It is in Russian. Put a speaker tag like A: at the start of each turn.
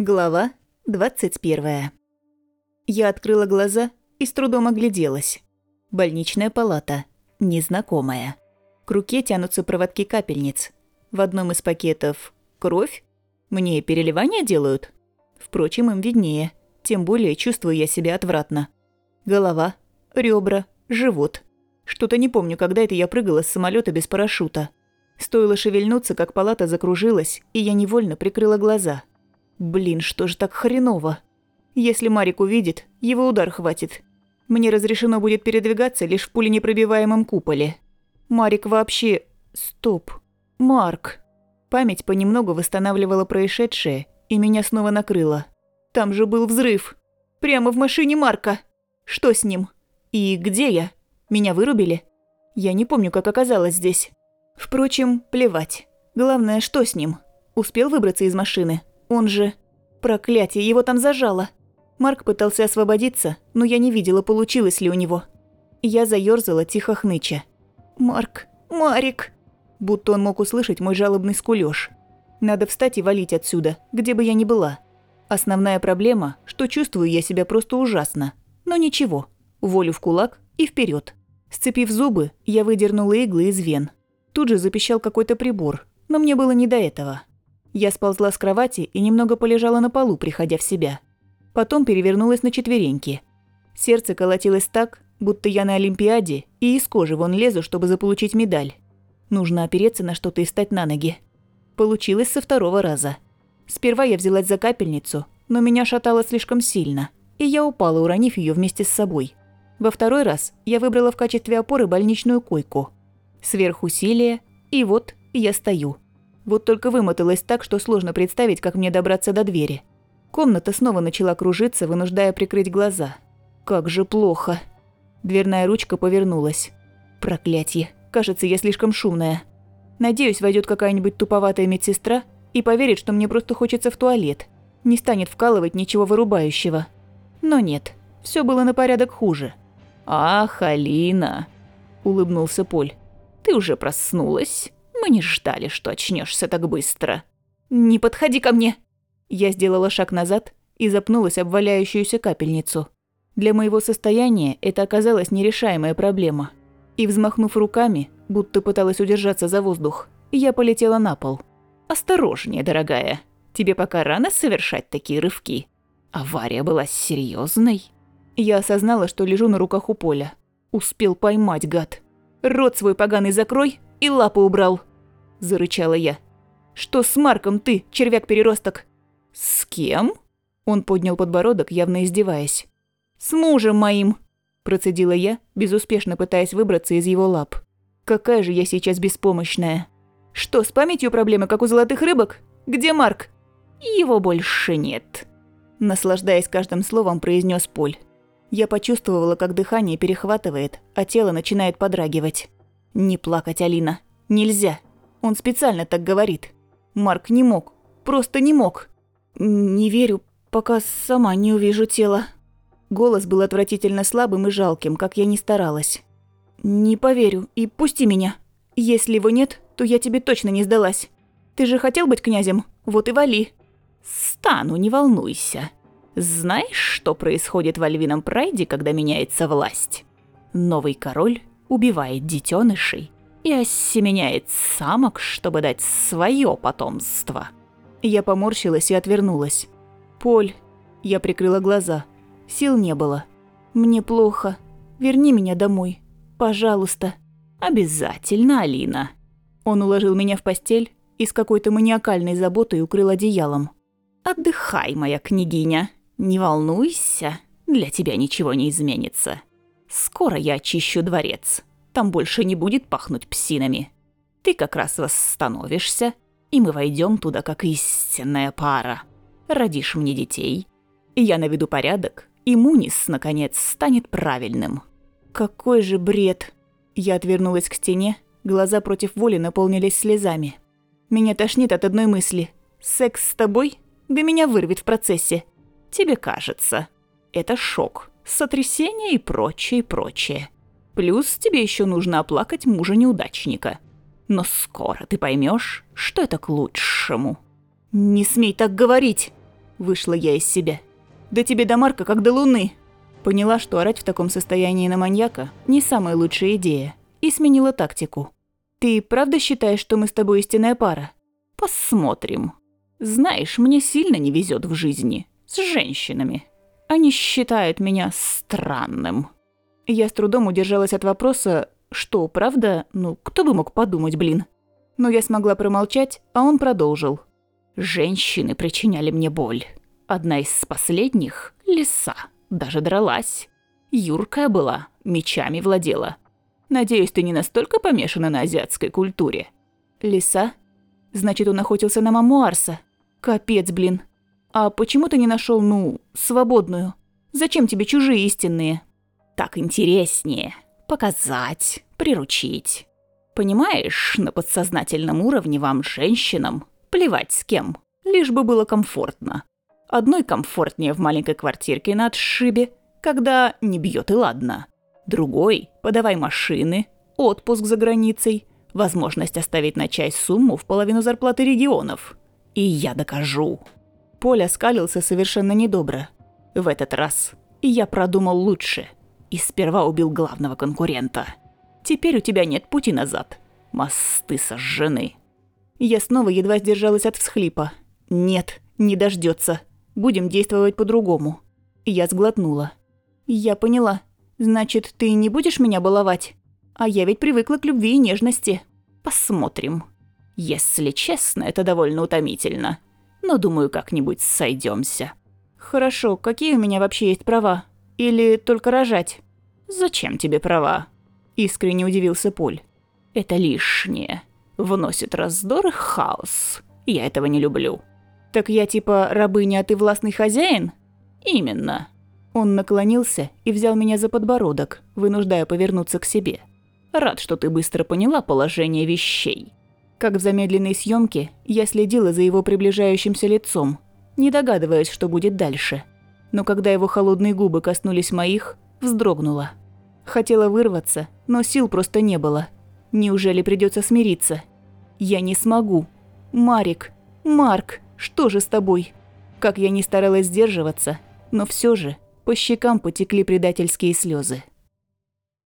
A: Глава 21. Я открыла глаза и с трудом огляделась. Больничная палата. Незнакомая. К руке тянутся проводки капельниц. В одном из пакетов кровь. Мне переливания делают? Впрочем, им виднее. Тем более чувствую я себя отвратно. Голова, ребра, живот. Что-то не помню, когда это я прыгала с самолета без парашюта. Стоило шевельнуться, как палата закружилась, и я невольно прикрыла глаза – Блин, что же так хреново? Если Марик увидит, его удар хватит. Мне разрешено будет передвигаться лишь в пуленепробиваемом куполе. Марик вообще... Стоп. Марк. Память понемногу восстанавливала происшедшее, и меня снова накрыло. Там же был взрыв. Прямо в машине Марка. Что с ним? И где я? Меня вырубили? Я не помню, как оказалась здесь. Впрочем, плевать. Главное, что с ним? Успел выбраться из машины? Он же... Проклятие, его там зажало. Марк пытался освободиться, но я не видела, получилось ли у него. Я заёрзала, тихо хныча. «Марк! Марик!» Будто он мог услышать мой жалобный скулёж. Надо встать и валить отсюда, где бы я ни была. Основная проблема, что чувствую я себя просто ужасно. Но ничего, волю в кулак и вперед. Сцепив зубы, я выдернула иглы из вен. Тут же запищал какой-то прибор, но мне было не до этого. Я сползла с кровати и немного полежала на полу, приходя в себя. Потом перевернулась на четвереньки. Сердце колотилось так, будто я на Олимпиаде и из кожи вон лезу, чтобы заполучить медаль. Нужно опереться на что-то и встать на ноги. Получилось со второго раза. Сперва я взялась за капельницу, но меня шатало слишком сильно, и я упала, уронив ее вместе с собой. Во второй раз я выбрала в качестве опоры больничную койку. Сверхусилие, и вот я стою. Вот только вымоталась так, что сложно представить, как мне добраться до двери. Комната снова начала кружиться, вынуждая прикрыть глаза. Как же плохо. Дверная ручка повернулась. Проклятье. Кажется, я слишком шумная. Надеюсь, войдет какая-нибудь туповатая медсестра и поверит, что мне просто хочется в туалет. Не станет вкалывать ничего вырубающего. Но нет, все было на порядок хуже. «Ах, Алина!» – улыбнулся Поль. «Ты уже проснулась?» Не ждали, что очнешься так быстро. Не подходи ко мне. Я сделала шаг назад и запнулась об валяющуюся капельницу. Для моего состояния это оказалась нерешаемая проблема. И взмахнув руками, будто пыталась удержаться за воздух, я полетела на пол. «Осторожнее, дорогая. Тебе пока рано совершать такие рывки. Авария была серьезной. Я осознала, что лежу на руках у поля. Успел поймать, гад. «Рот свой поганый закрой и лапы убрал!» – зарычала я. «Что с Марком ты, червяк-переросток?» «С кем?» Он поднял подбородок, явно издеваясь. «С мужем моим!» – процедила я, безуспешно пытаясь выбраться из его лап. «Какая же я сейчас беспомощная!» «Что, с памятью проблемы, как у золотых рыбок? Где Марк?» «Его больше нет», – наслаждаясь каждым словом, произнес Поль. Я почувствовала, как дыхание перехватывает, а тело начинает подрагивать. «Не плакать, Алина. Нельзя. Он специально так говорит. Марк не мог. Просто не мог. Не верю, пока сама не увижу тело. Голос был отвратительно слабым и жалким, как я ни старалась. Не поверю и пусти меня. Если его нет, то я тебе точно не сдалась. Ты же хотел быть князем, вот и вали. Стану, не волнуйся. Знаешь, что происходит в Альвином Прайде, когда меняется власть? Новый король убивает детенышей и осеменяет самок, чтобы дать свое потомство. Я поморщилась и отвернулась. «Поль...» Я прикрыла глаза. Сил не было. «Мне плохо. Верни меня домой. Пожалуйста». «Обязательно, Алина». Он уложил меня в постель и с какой-то маниакальной заботой укрыл одеялом. «Отдыхай, моя княгиня. Не волнуйся, для тебя ничего не изменится. Скоро я очищу дворец. Там больше не будет пахнуть псинами. Ты как раз восстановишься, и мы войдем туда как истинная пара. Родишь мне детей. Я наведу порядок, и Мунис, наконец, станет правильным. Какой же бред. Я отвернулась к стене, глаза против воли наполнились слезами. Меня тошнит от одной мысли. Секс с тобой? Да меня вырвет в процессе. Тебе кажется. Это шок, сотрясение и прочее, прочее. Плюс тебе еще нужно оплакать мужа-неудачника. Но скоро ты поймешь, что это к лучшему. «Не смей так говорить!» Вышла я из себя. «Да тебе до Марка как до Луны!» Поняла, что орать в таком состоянии на маньяка – не самая лучшая идея, и сменила тактику. «Ты правда считаешь, что мы с тобой истинная пара?» «Посмотрим. Знаешь, мне сильно не везет в жизни. С женщинами. Они считают меня странным». Я с трудом удержалась от вопроса, что, правда? Ну, кто бы мог подумать, блин. Но я смогла промолчать, а он продолжил. «Женщины причиняли мне боль. Одна из последних – лиса. Даже дралась. Юркая была, мечами владела. Надеюсь, ты не настолько помешана на азиатской культуре?» «Лиса? Значит, он охотился на маму Арса. Капец, блин. А почему ты не нашел, ну, свободную? Зачем тебе чужие истинные?» «Так интереснее», показать, приручить. Понимаешь, на подсознательном уровне вам, женщинам, плевать с кем, лишь бы было комфортно. Одной комфортнее в маленькой квартирке на отшибе, когда не бьет и ладно. Другой – подавай машины, отпуск за границей, возможность оставить на часть сумму в половину зарплаты регионов. И я докажу. Поля скалился совершенно недобро. В этот раз я продумал лучше – и сперва убил главного конкурента. Теперь у тебя нет пути назад. Мосты сожжены. Я снова едва сдержалась от всхлипа. Нет, не дождется. Будем действовать по-другому. Я сглотнула. Я поняла. Значит, ты не будешь меня баловать? А я ведь привыкла к любви и нежности. Посмотрим. Если честно, это довольно утомительно. Но думаю, как-нибудь сойдемся. Хорошо, какие у меня вообще есть права? Или только рожать? Зачем тебе права? Искренне удивился Поль. Это лишнее. Вносит раздор и хаос. Я этого не люблю. Так я типа рабыня, а ты властный хозяин? Именно. Он наклонился и взял меня за подбородок, вынуждая повернуться к себе. Рад, что ты быстро поняла положение вещей. Как в замедленной съемке, я следила за его приближающимся лицом, не догадываясь, что будет дальше – но когда его холодные губы коснулись моих, вздрогнула. Хотела вырваться, но сил просто не было. Неужели придется смириться? Я не смогу. Марик, Марк, что же с тобой? Как я не старалась сдерживаться, но все же по щекам потекли предательские слезы.